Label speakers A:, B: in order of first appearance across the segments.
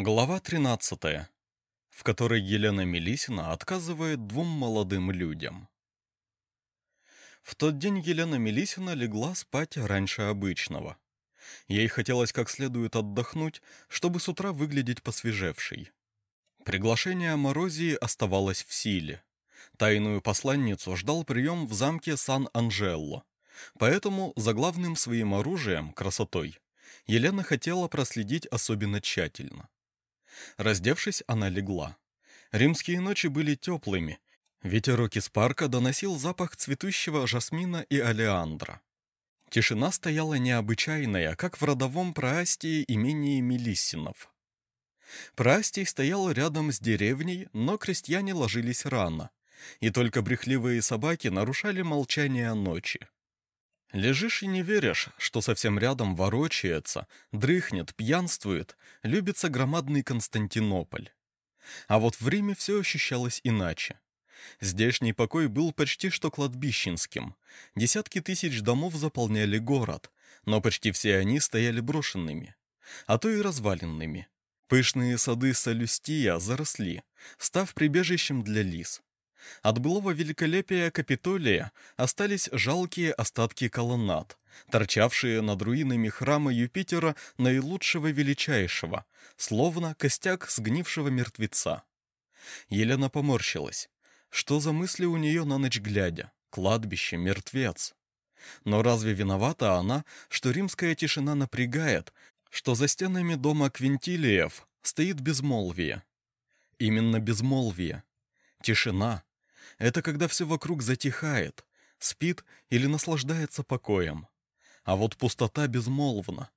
A: Глава 13, в которой Елена Мелисина отказывает двум молодым людям. В тот день Елена Мелисина легла спать раньше обычного. Ей хотелось как следует отдохнуть, чтобы с утра выглядеть посвежевшей. Приглашение Морозии оставалось в силе. Тайную посланницу ждал прием в замке Сан-Анжелло. Поэтому за главным своим оружием, красотой, Елена хотела проследить особенно тщательно. Раздевшись, она легла. Римские ночи были теплыми. Ветерок из парка доносил запах цветущего жасмина и алиандра. Тишина стояла необычайная, как в родовом Праастии имении Мелиссинов. Праастий стоял рядом с деревней, но крестьяне ложились рано, и только брехливые собаки нарушали молчание ночи. Лежишь и не веришь, что совсем рядом ворочается, дрыхнет, пьянствует, любится громадный Константинополь. А вот в Риме все ощущалось иначе. Здешний покой был почти что кладбищенским. Десятки тысяч домов заполняли город, но почти все они стояли брошенными, а то и разваленными. Пышные сады Салюстия заросли, став прибежищем для лис. От былого великолепия Капитолия остались жалкие остатки колоннад, торчавшие над руинами храма Юпитера наилучшего величайшего, словно костяк сгнившего мертвеца. Елена поморщилась. Что за мысли у нее на ночь глядя? Кладбище, мертвец. Но разве виновата она, что римская тишина напрягает, что за стенами дома Квинтилиев стоит безмолвие? Именно безмолвие. Тишина, это когда все вокруг затихает, спит или наслаждается покоем. А вот пустота безмолвна.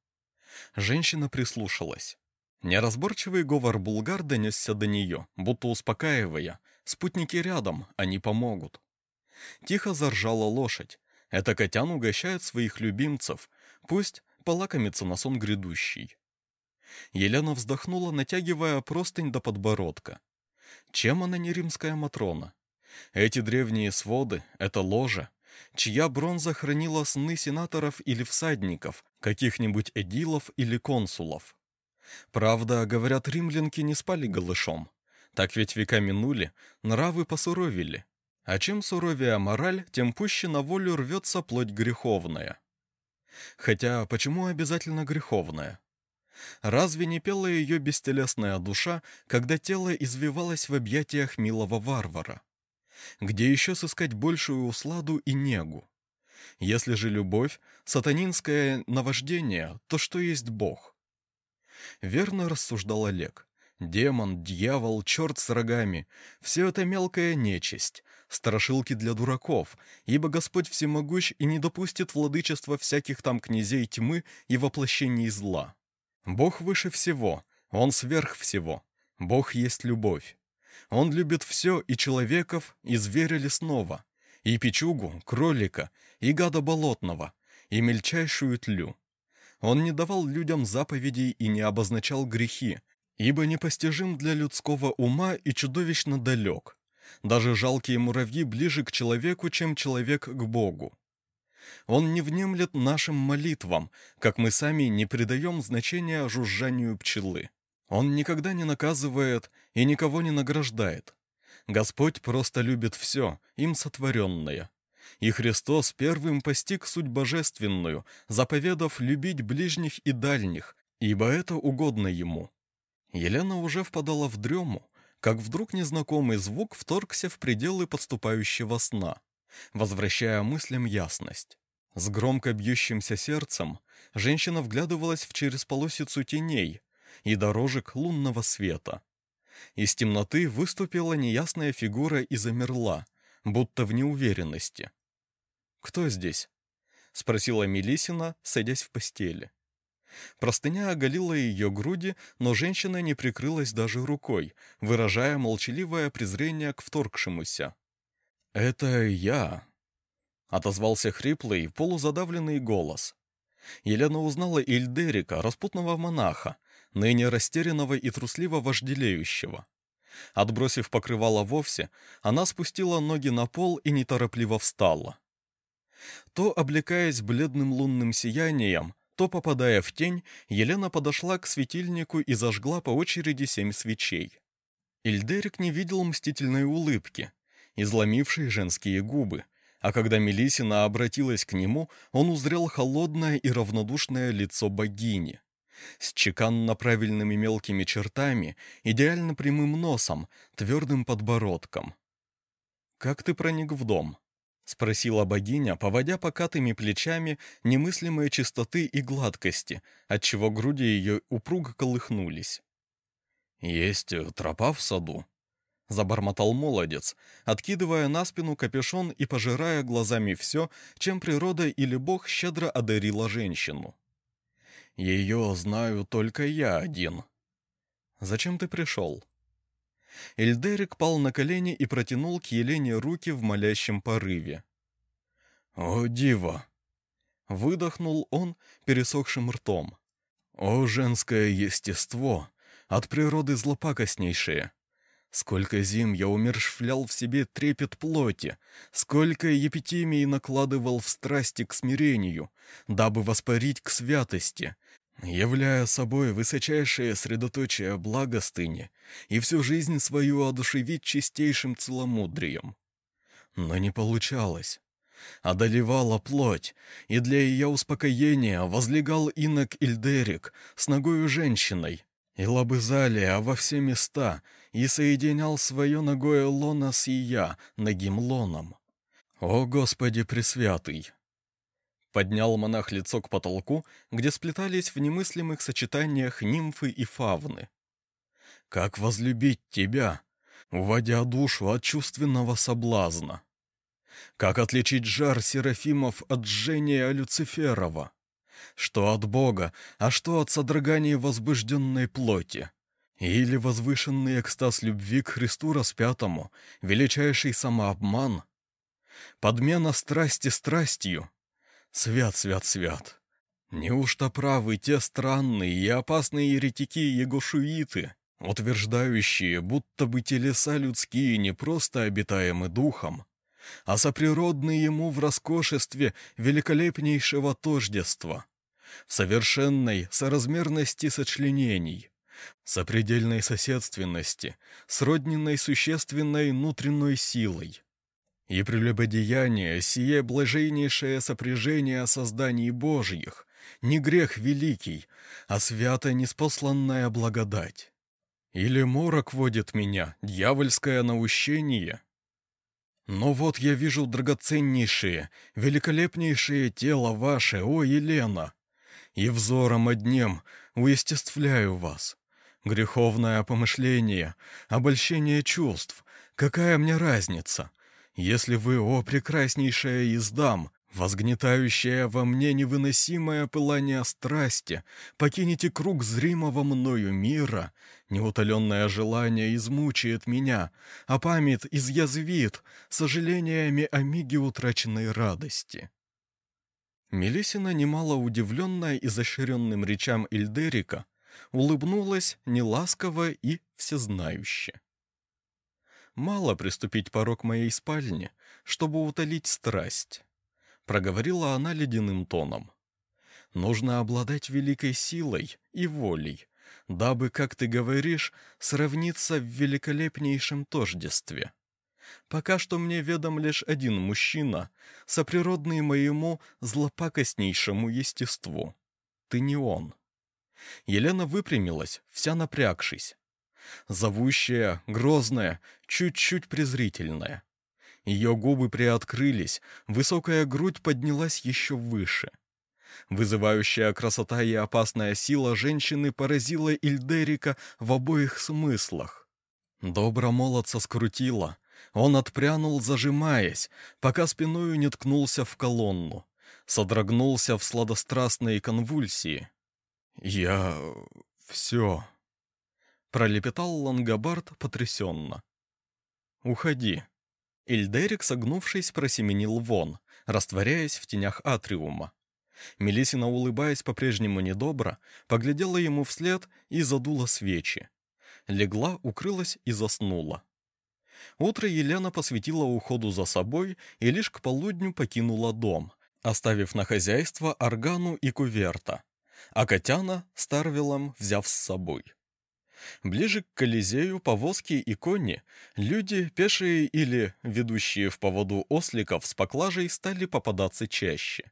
A: Женщина прислушалась. Неразборчивый говор булгар донесся до нее, будто успокаивая. Спутники рядом, они помогут. Тихо заржала лошадь. Это котян угощает своих любимцев. Пусть полакомится на сон грядущий. Елена вздохнула, натягивая простынь до подбородка. Чем она не римская Матрона? Эти древние своды — это ложа, чья бронза хранила сны сенаторов или всадников, каких-нибудь эдилов или консулов. Правда, говорят, римлянки не спали голышом. Так ведь века минули, нравы посуровили. А чем суровее мораль, тем пуще на волю рвется плоть греховная. Хотя, почему обязательно греховная? Разве не пела ее бестелесная душа, когда тело извивалось в объятиях милого варвара? Где еще сыскать большую усладу и негу? Если же любовь — сатанинское наваждение, то что есть Бог? Верно рассуждал Олег. Демон, дьявол, черт с рогами — все это мелкая нечисть, страшилки для дураков, ибо Господь всемогущ и не допустит владычества всяких там князей тьмы и воплощений зла. Бог выше всего, Он сверх всего, Бог есть любовь. Он любит все, и человеков, и зверя лесного, и печугу, кролика, и гада болотного, и мельчайшую тлю. Он не давал людям заповедей и не обозначал грехи, ибо непостижим для людского ума и чудовищно далек. Даже жалкие муравьи ближе к человеку, чем человек к Богу. Он не внемлет нашим молитвам, как мы сами не придаем значения жужжанию пчелы. Он никогда не наказывает и никого не награждает. Господь просто любит все, им сотворенное. И Христос первым постиг суть божественную, заповедав любить ближних и дальних, ибо это угодно Ему. Елена уже впадала в дрему, как вдруг незнакомый звук вторгся в пределы подступающего сна, возвращая мыслям ясность. С громко бьющимся сердцем женщина вглядывалась в через полосицу теней, и дорожек лунного света. Из темноты выступила неясная фигура и замерла, будто в неуверенности. «Кто здесь?» — спросила Мелисина, садясь в постели. Простыня оголила ее груди, но женщина не прикрылась даже рукой, выражая молчаливое презрение к вторгшемуся. «Это я», — отозвался хриплый, полузадавленный голос. Елена узнала Ильдерика, распутного монаха, ныне растерянного и трусливо вожделеющего. Отбросив покрывало вовсе, она спустила ноги на пол и неторопливо встала. То, облекаясь бледным лунным сиянием, То, попадая в тень, Елена подошла к светильнику и зажгла по очереди семь свечей. Ильдерик не видел мстительной улыбки, изломившей женские губы, а когда Мелисина обратилась к нему, он узрел холодное и равнодушное лицо богини. С чеканно правильными мелкими чертами, идеально прямым носом, твердым подбородком. «Как ты проник в дом?» — спросила богиня, поводя покатыми плечами немыслимые чистоты и гладкости, отчего груди ее упруго колыхнулись. «Есть тропа в саду», — забормотал молодец, откидывая на спину капюшон и пожирая глазами все, чем природа или бог щедро одарила женщину. «Ее знаю только я один». «Зачем ты пришел?» Эльдерик пал на колени и протянул к Елене руки в молящем порыве. «О, дива!» Выдохнул он пересохшим ртом. «О, женское естество! От природы злопакостнейшее! Сколько зим я умершвлял в себе трепет плоти, сколько епитемий накладывал в страсти к смирению, дабы воспарить к святости, являя собой высочайшее средоточие благостыни и всю жизнь свою одушевить чистейшим целомудрием. Но не получалось. Одолевала плоть, и для ее успокоения возлегал инок Ильдерик с ногою женщиной, и лобызалия во все места, и соединял свое ногое лоно с ее ногим лоном. О Господи Пресвятый! Поднял монах лицо к потолку, где сплетались в немыслимых сочетаниях нимфы и фавны. «Как возлюбить тебя, уводя душу от чувственного соблазна? Как отличить жар Серафимов от жжения Люциферова? Что от Бога, а что от содроганий возбужденной плоти?» Или возвышенный экстаз любви к Христу распятому, величайший самообман? Подмена страсти страстью, Свят, свят, свят. Неужто правы те странные и опасные еретики-егошуиты, утверждающие, будто бы телеса людские не просто обитаемы духом, а соприродны ему в роскошестве великолепнейшего тождества, в совершенной соразмерности сочленений, сопредельной соседственности, сродненной существенной внутренней силой, и прелюбодеяние, сие блажейнейшее сопряжение созданий Божьих, не грех великий, а свято неспосланная благодать. Или морок водит меня, дьявольское наущение? Но вот я вижу драгоценнейшее, великолепнейшее тело ваше, о Елена, и взором одним уестествляю вас. Греховное помышление, обольщение чувств, какая мне разница — если вы, о прекраснейшая из дам, возгнетающая во мне невыносимое пылание страсти, покинете круг зримого мною мира, неутоленное желание измучает меня, а память изъязвит сожалениями о миге утраченной радости». Мелисина, немало удивленная изощренным речам Ильдерика, улыбнулась неласково и всезнающе. Мало приступить порог моей спальни, чтобы утолить страсть, проговорила она ледяным тоном. Нужно обладать великой силой и волей, дабы, как ты говоришь, сравниться в великолепнейшем тождестве. Пока что мне ведом лишь один мужчина, соприродный моему злопакостнейшему естеству. Ты не он. Елена выпрямилась, вся напрягшись. Зовущая, грозная, чуть-чуть презрительная. Ее губы приоткрылись, высокая грудь поднялась еще выше. Вызывающая красота и опасная сила женщины поразила Ильдерика в обоих смыслах. Добро молодца скрутила. Он отпрянул, зажимаясь, пока спиною не ткнулся в колонну. Содрогнулся в сладострастной конвульсии. «Я... все...» Пролепетал Лангобард потрясенно. «Уходи». Ильдерик, согнувшись, просеменил вон, растворяясь в тенях атриума. Мелисина, улыбаясь по-прежнему недобро, поглядела ему вслед и задула свечи. Легла, укрылась и заснула. Утро Елена посвятила уходу за собой и лишь к полудню покинула дом, оставив на хозяйство органу и куверта. А Котяна с Тарвелом взяв с собой. Ближе к Колизею повозки и кони, люди, пешие или ведущие в поводу осликов с поклажей, стали попадаться чаще.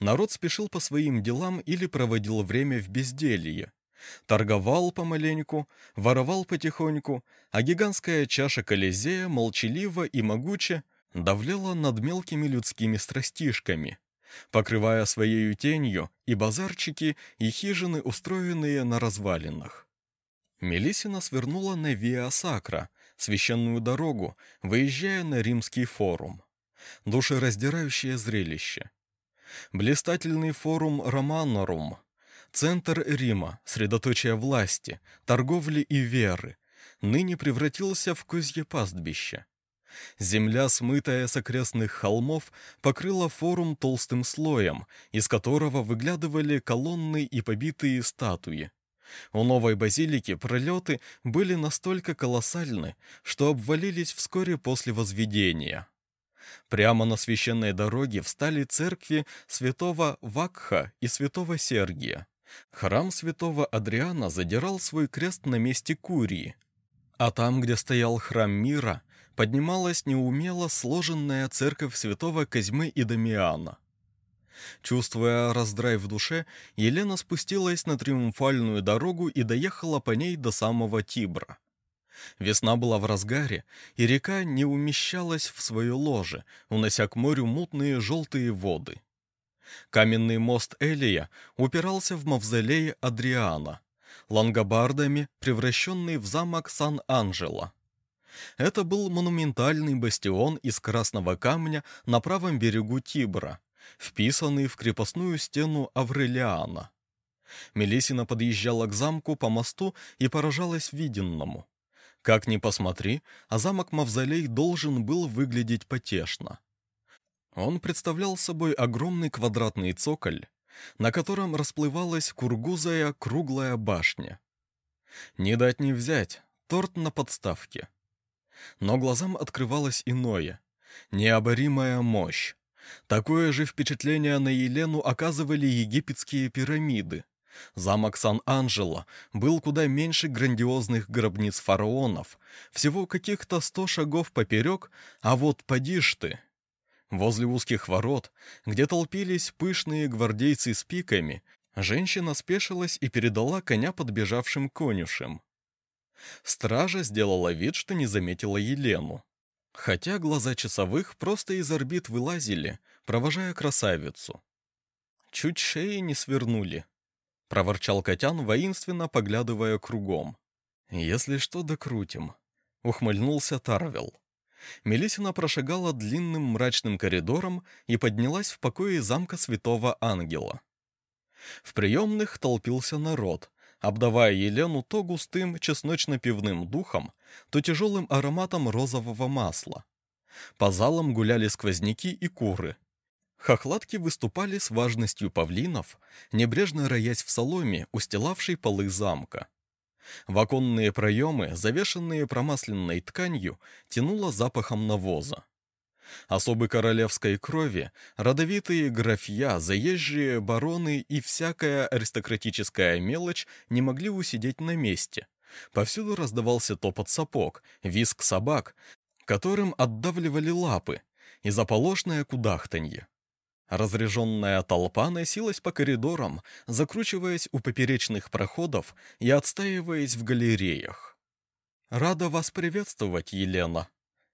A: Народ спешил по своим делам или проводил время в безделье. Торговал помаленьку, воровал потихоньку, а гигантская чаша Колизея молчаливо и могуче давлела над мелкими людскими страстишками, покрывая своей тенью и базарчики, и хижины, устроенные на развалинах. Мелисина свернула на Виа Сакра, священную дорогу, выезжая на римский форум. Душераздирающее зрелище. Блистательный форум Романорум, центр Рима, средоточие власти, торговли и веры, ныне превратился в козье пастбище. Земля, смытая с окрестных холмов, покрыла форум толстым слоем, из которого выглядывали колонны и побитые статуи. У новой базилики пролеты были настолько колоссальны, что обвалились вскоре после возведения. Прямо на священной дороге встали церкви святого Вакха и святого Сергия. Храм святого Адриана задирал свой крест на месте Курии. А там, где стоял храм мира, поднималась неумело сложенная церковь святого Козьмы и Дамиана. Чувствуя раздрай в душе, Елена спустилась на триумфальную дорогу и доехала по ней до самого Тибра. Весна была в разгаре, и река не умещалась в свое ложе, унося к морю мутные желтые воды. Каменный мост Элия упирался в мавзолей Адриана, лангобардами превращенный в замок Сан-Анджело. Это был монументальный бастион из красного камня на правом берегу Тибра, вписанный в крепостную стену Аврелиана. Мелисина подъезжала к замку по мосту и поражалась виденному. Как ни посмотри, а замок-мавзолей должен был выглядеть потешно. Он представлял собой огромный квадратный цоколь, на котором расплывалась кургузая круглая башня. Не дать не взять, торт на подставке. Но глазам открывалось иное, необоримая мощь, Такое же впечатление на Елену оказывали египетские пирамиды. Замок Сан-Анджело был куда меньше грандиозных гробниц фараонов, всего каких-то сто шагов поперек, а вот поди ж ты. Возле узких ворот, где толпились пышные гвардейцы с пиками, женщина спешилась и передала коня подбежавшим конюшем. Стража сделала вид, что не заметила Елену. Хотя глаза часовых просто из орбит вылазили, провожая красавицу. Чуть шеи не свернули, проворчал Котян, воинственно поглядывая кругом. «Если что, докрутим», — ухмыльнулся Тарвел. Мелисина прошагала длинным мрачным коридором и поднялась в покое замка святого ангела. В приемных толпился народ, обдавая Елену то густым чесночно-пивным духом, то тяжелым ароматом розового масла. По залам гуляли сквозняки и куры. Хохлатки выступали с важностью павлинов, небрежно роясь в соломе, устилавшей полы замка. В оконные проемы, завешенные промасленной тканью, тянуло запахом навоза. Особы королевской крови, родовитые графья, заезжие бароны и всякая аристократическая мелочь не могли усидеть на месте. Повсюду раздавался топот сапог, визг собак, которым отдавливали лапы, и заполошное кудахтанье. Разряженная толпа носилась по коридорам, закручиваясь у поперечных проходов и отстаиваясь в галереях. «Рада вас приветствовать, Елена!»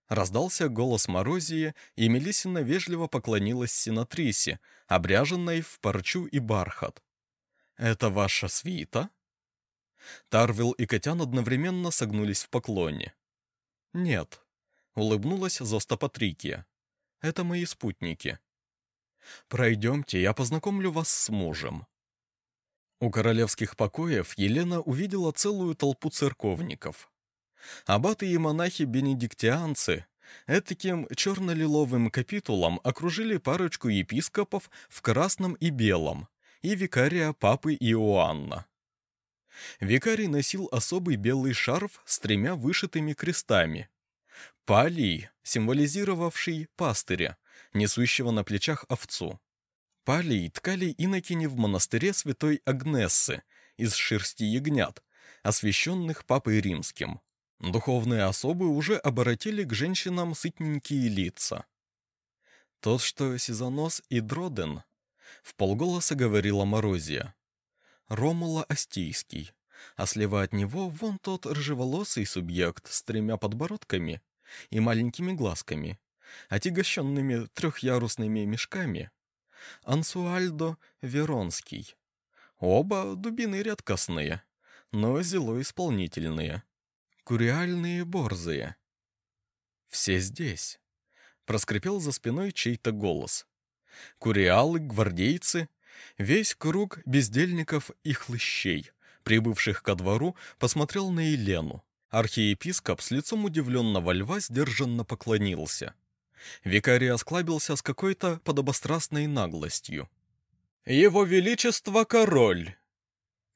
A: Раздался голос Морозии, и Мелисина вежливо поклонилась сенатрисе, обряженной в парчу и бархат. «Это ваша свита?» Тарвил и Котян одновременно согнулись в поклоне. «Нет», — улыбнулась Зоста Патрикия. «Это мои спутники. Пройдемте, я познакомлю вас с мужем». У королевских покоев Елена увидела целую толпу церковников. Аббаты и монахи-бенедиктианцы этаким черно-лиловым капитулом окружили парочку епископов в красном и белом и викария папы Иоанна. Викарий носил особый белый шарф с тремя вышитыми крестами. Палий, символизировавший пастыря, несущего на плечах овцу. пали и ткали инокини в монастыре святой Агнессы из шерсти ягнят, освященных Папой Римским. Духовные особы уже оборотили к женщинам сытненькие лица. Тот, что Сизонос и Дроден, в полголоса говорила Морозия. Ромула Астийский, а слева от него вон тот рыжеволосый субъект с тремя подбородками и маленькими глазками, отягощенными трехярусными мешками. Ансуальдо Веронский. Оба дубины редкостные, но зело исполнительные. Куриальные борзые. Все здесь. Проскрипел за спиной чей-то голос. Куриалы, гвардейцы, весь круг бездельников и хлыщей, прибывших ко двору, посмотрел на Елену. Архиепископ с лицом удивленного льва сдержанно поклонился. Викарий осклабился с какой-то подобострастной наглостью. «Его Величество король!»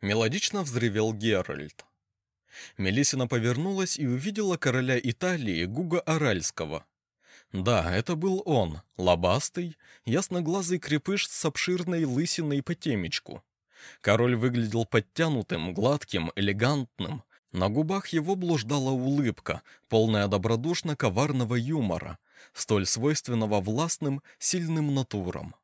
A: Мелодично взревел Геральт. Мелисина повернулась и увидела короля Италии Гуга Аральского. Да, это был он, лобастый, ясноглазый крепыш с обширной лысиной по темечку. Король выглядел подтянутым, гладким, элегантным. На губах его блуждала улыбка, полная добродушно-коварного юмора, столь свойственного властным, сильным натурам.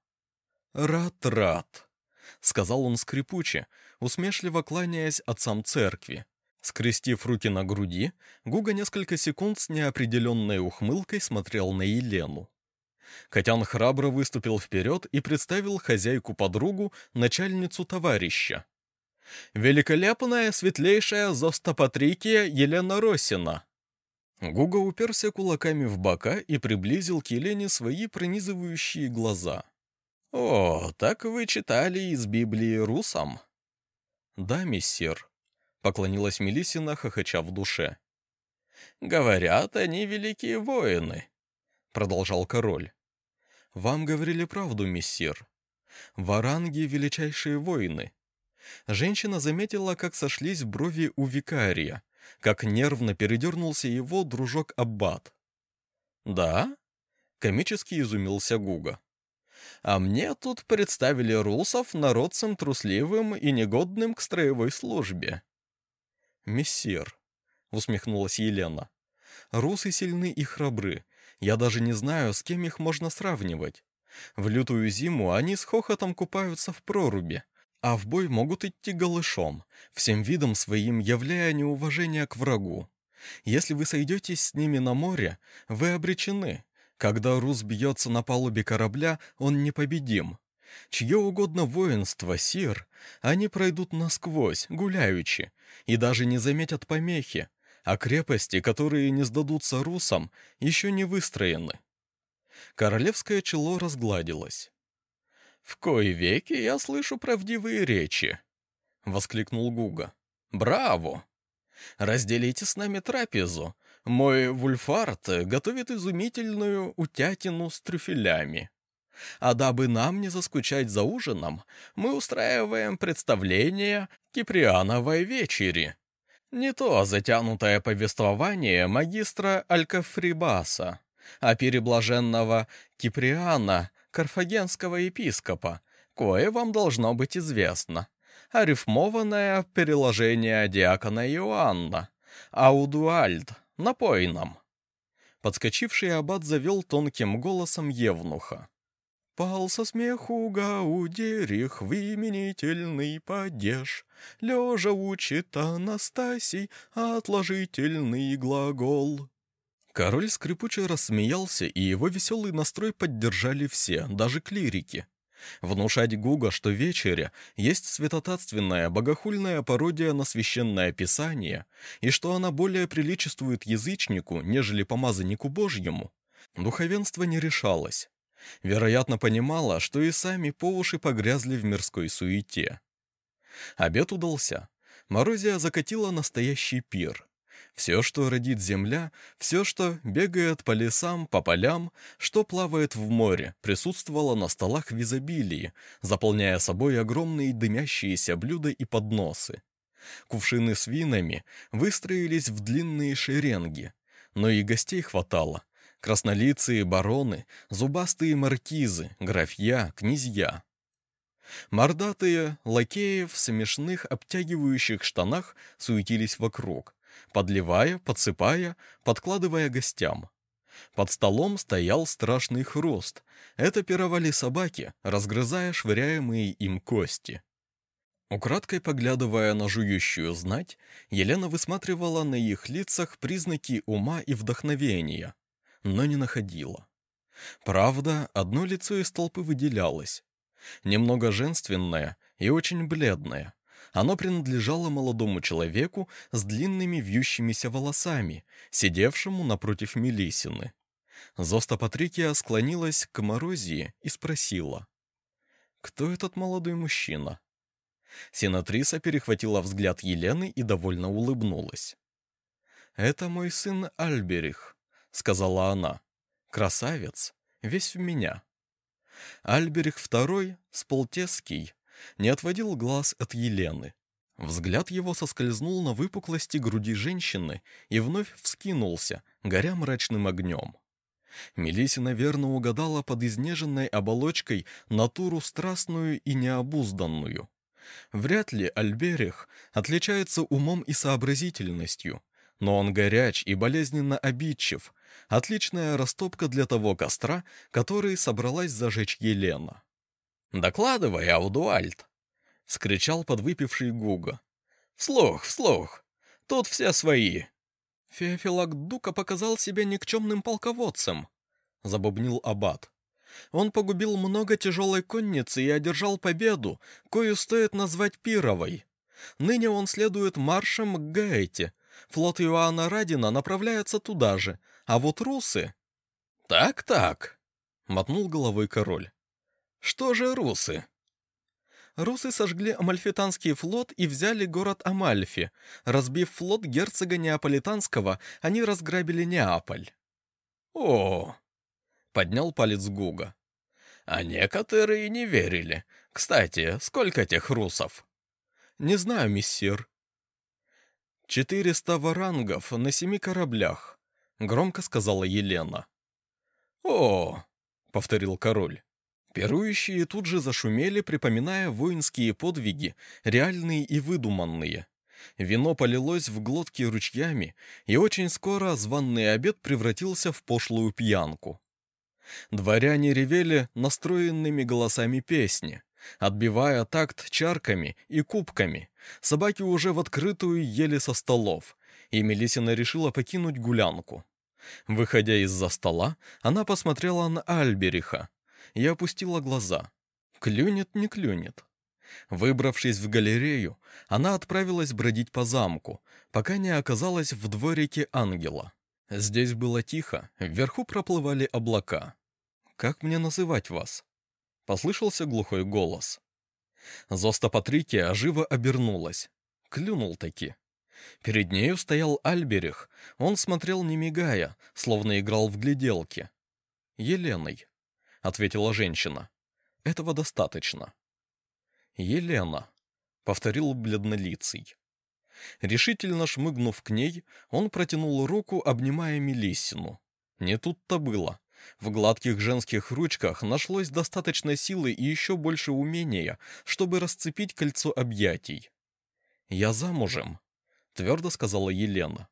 A: «Рад-рад», — сказал он скрипуче, усмешливо кланяясь отцам церкви. Скрестив руки на груди, Гуга несколько секунд с неопределенной ухмылкой смотрел на Елену. Котян храбро выступил вперед и представил хозяйку-подругу, начальницу товарища. «Великолепная, светлейшая Зостопатрикия Елена Росина!» Гуга уперся кулаками в бока и приблизил к Елене свои пронизывающие глаза. «О, так вы читали из Библии русам?» «Да, мессир», — поклонилась Мелисина, хохоча в душе. «Говорят, они великие воины», — продолжал король. «Вам говорили правду, мессир. Варанги — величайшие воины». Женщина заметила, как сошлись брови у викария, как нервно передернулся его дружок Аббат. «Да?» — комически изумился Гуга. «А мне тут представили русов народцем трусливым и негодным к строевой службе». «Мессир», — усмехнулась Елена, — «русы сильны и храбры. Я даже не знаю, с кем их можно сравнивать. В лютую зиму они с хохотом купаются в проруби, а в бой могут идти голышом, всем видом своим являя неуважение к врагу. Если вы сойдетесь с ними на море, вы обречены. Когда рус бьется на палубе корабля, он непобедим. Чье угодно воинство, сир, они пройдут насквозь, гуляючи, и даже не заметят помехи, а крепости, которые не сдадутся русам, еще не выстроены. Королевское чело разгладилось. «В кои веки я слышу правдивые речи!» — воскликнул Гуга. «Браво! Разделите с нами трапезу. Мой вульфард готовит изумительную утятину с трюфелями. А дабы нам не заскучать за ужином, мы устраиваем представление Киприановой вечери. Не то затянутое повествование магистра Алькафрибаса, а переблаженного Киприана карфагенского епископа, кое вам должно быть известно. А рифмованное переложение диакона Иоанна. Аудуальд, напой нам. Подскочивший аббат завел тонким голосом Евнуха. Пал со смеху Гаудерих в именительный падеж. Лежа учит Анастасий отложительный глагол. Король скрипуче рассмеялся, и его веселый настрой поддержали все, даже клирики. Внушать Гуга, что вечеря есть святотатственная, богохульная пародия на священное писание, и что она более приличествует язычнику, нежели помазаннику Божьему, духовенство не решалось. Вероятно, понимала, что и сами по уши погрязли в мирской суете. Обед удался. Морозия закатила настоящий пир. Все, что родит земля, все, что бегает по лесам, по полям, что плавает в море, присутствовало на столах в изобилии, заполняя собой огромные дымящиеся блюда и подносы. Кувшины с винами выстроились в длинные шеренги, но и гостей хватало. Краснолицые бароны, зубастые маркизы, графья, князья. Мордатые лакеи в смешных обтягивающих штанах суетились вокруг, подливая, подсыпая, подкладывая гостям. Под столом стоял страшный хруст. Это пировали собаки, разгрызая швыряемые им кости. Украдкой поглядывая на жующую знать, Елена высматривала на их лицах признаки ума и вдохновения, но не находила. Правда, одно лицо из толпы выделялось. Немного женственное и очень бледное. Оно принадлежало молодому человеку с длинными вьющимися волосами, сидевшему напротив Мелисины. Зоста Патрикия склонилась к Морозии и спросила, «Кто этот молодой мужчина?» Сенатриса перехватила взгляд Елены и довольно улыбнулась. «Это мой сын Альберих», — сказала она. «Красавец, весь в меня». Альберих II, Сполтесский, не отводил глаз от Елены. Взгляд его соскользнул на выпуклости груди женщины и вновь вскинулся, горя мрачным огнем. Мелисина верно угадала под изнеженной оболочкой натуру страстную и необузданную. Вряд ли Альберих отличается умом и сообразительностью, но он горяч и болезненно обидчив, отличная растопка для того костра, который собралась зажечь Елена. «Докладывай, Аудуальд!» — скричал подвыпивший Гуга. «Вслух, вслух! Тут все свои!» Феофилак Дука показал себя никчемным полководцем, — забубнил Аббат. Он погубил много тяжелой конницы и одержал победу, кою стоит назвать пировой. Ныне он следует маршем к Гаэте. Флот Иоанна Радина направляется туда же, а вот русы... «Так-так», — мотнул головой король. «Что же русы?» Русы сожгли Амальфитанский флот и взяли город Амальфи. Разбив флот герцога Неаполитанского, они разграбили Неаполь. «О!» — поднял палец Гуга. «А некоторые не верили. Кстати, сколько тех русов?» «Не знаю, миссир». «Четыреста варангов на семи кораблях», — громко сказала Елена. «О!» — повторил король. Пирующие тут же зашумели, припоминая воинские подвиги, реальные и выдуманные. Вино полилось в глотки ручьями, и очень скоро званный обед превратился в пошлую пьянку. Дворяне ревели настроенными голосами песни, отбивая такт чарками и кубками. Собаки уже в открытую ели со столов, и Мелисина решила покинуть гулянку. Выходя из-за стола, она посмотрела на Альбериха, я опустила глаза. Клюнет, не клюнет. Выбравшись в галерею, она отправилась бродить по замку, пока не оказалась в дворике ангела. Здесь было тихо, вверху проплывали облака. «Как мне называть вас?» Послышался глухой голос. Зоста Патрикия живо обернулась. Клюнул таки. Перед нею стоял Альберих. Он смотрел не мигая, словно играл в гляделки. Еленой. — ответила женщина. «Этого достаточно». «Елена», — повторил бледнолицый. Решительно шмыгнув к ней, он протянул руку, обнимая Мелиссину. Не тут-то было. В гладких женских ручках нашлось достаточно силы и еще больше умения, чтобы расцепить кольцо объятий. «Я замужем», — твердо сказала Елена.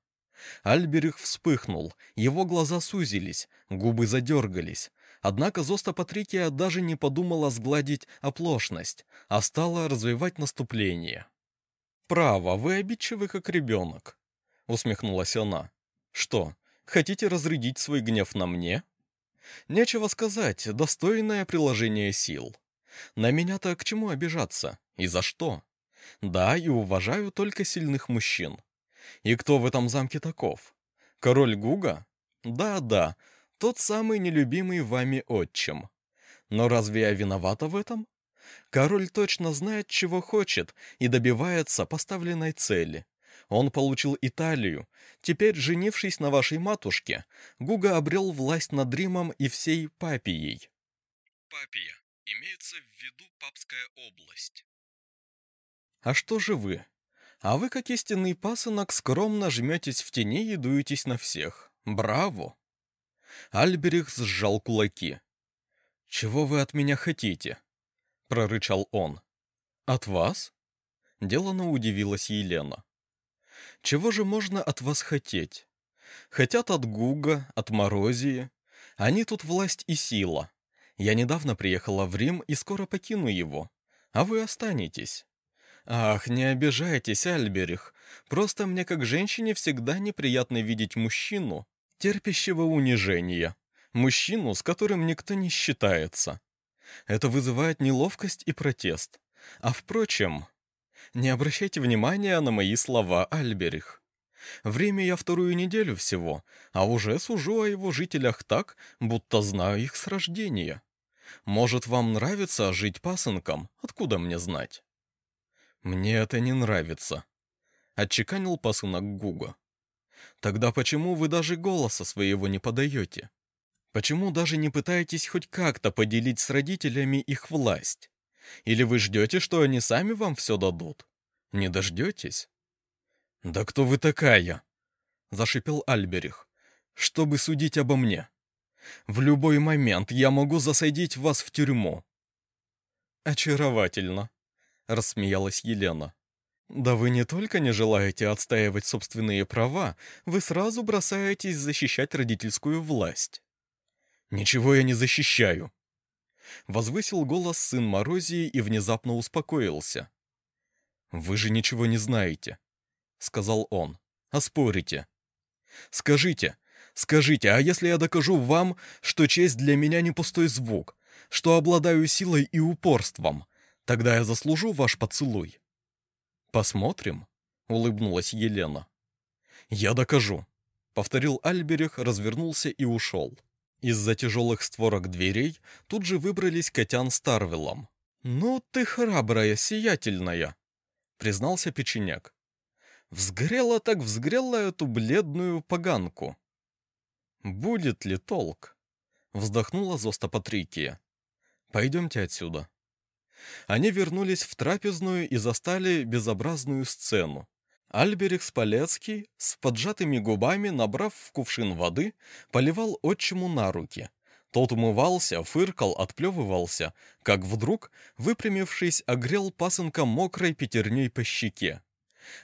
A: Альберих вспыхнул, его глаза сузились, губы задергались, Однако Зоста Патрикия даже не подумала сгладить оплошность, а стала развивать наступление. «Право, вы обидчивы, как ребенок», — усмехнулась она. «Что, хотите разрядить свой гнев на мне?» «Нечего сказать, достойное приложение сил. На меня-то к чему обижаться? И за что? Да, и уважаю только сильных мужчин. И кто в этом замке таков? Король Гуга? Да-да, тот самый нелюбимый вами отчим. Но разве я виновата в этом? Король точно знает, чего хочет, и добивается поставленной цели. Он получил Италию. Теперь, женившись на вашей матушке, Гуга обрел власть над Римом и всей Папией. Папия. Имеется в виду Папская область. А что же вы? А вы, как истинный пасынок, скромно жметесь в тени и дуетесь на всех. Браво! Альберих сжал кулаки. «Чего вы от меня хотите?» — прорычал он. «От вас?» — делано удивилась Елена. «Чего же можно от вас хотеть? Хотят от Гуга, от Морозии. Они тут власть и сила. Я недавно приехала в Рим и скоро покину его. А вы останетесь. Ах, не обижайтесь, Альберих. Просто мне как женщине всегда неприятно видеть мужчину, терпящего унижения. Мужчину, с которым никто не считается. Это вызывает неловкость и протест. А впрочем, не обращайте внимания на мои слова, Альберих. Время я вторую неделю всего, а уже сужу о его жителях так, будто знаю их с рождения. Может, вам нравится жить пасынком? Откуда мне знать? Мне это не нравится, отчеканил пасынок Гуга. Тогда почему вы даже голоса своего не подаете? Почему даже не пытаетесь хоть как-то поделить с родителями их власть? Или вы ждете, что они сами вам все дадут? Не дождетесь? «Да кто вы такая?» — зашипел Альберих. «Чтобы судить обо мне. В любой момент я могу засадить вас в тюрьму». «Очаровательно», — рассмеялась Елена. «Да вы не только не желаете отстаивать собственные права, вы сразу бросаетесь защищать родительскую власть». «Ничего я не защищаю», — возвысил голос сын Морозии и внезапно успокоился. «Вы же ничего не знаете. — сказал он. «Оспорите. Скажите, скажите, а если я докажу вам, что честь для меня не пустой звук, что обладаю силой и упорством, тогда я заслужу ваш поцелуй?» «Посмотрим», — улыбнулась Елена. «Я докажу», — повторил Альберих, развернулся и ушел. Из-за тяжелых створок дверей тут же выбрались Котян с Тарвелом. «Ну ты храбрая, сиятельная», — признался печеняк. Взгрела так взгрела эту бледную поганку. «Будет ли толк?» — вздохнула Зоста Патрикия. «Пойдемте отсюда». Они вернулись в трапезную и застали безобразную сцену. Альберих Спалецкий, с поджатыми губами, набрав в кувшин воды, поливал отчиму на руки. Тот умывался, фыркал, отплевывался, как вдруг, выпрямившись, огрел пасынка мокрой пятерней по щеке.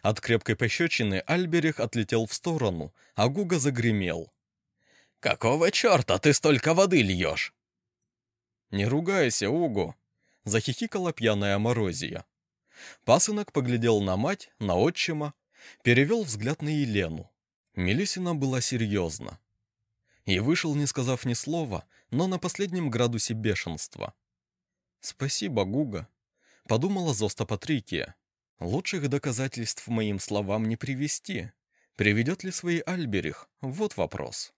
A: От крепкой пощечины Альберих отлетел в сторону, а Гуга загремел. «Какого черта ты столько воды льешь?» «Не ругайся, Угу!» — захихикала пьяная Морозия. Пасынок поглядел на мать, на отчима, перевел взгляд на Елену. Мелисина была серьезна. И вышел, не сказав ни слова, но на последнем градусе бешенства. «Спасибо, Гуга», — подумала Зоста Патрикия. Лучших доказательств моим словам не привести. Приведет ли свои Альберих? Вот вопрос.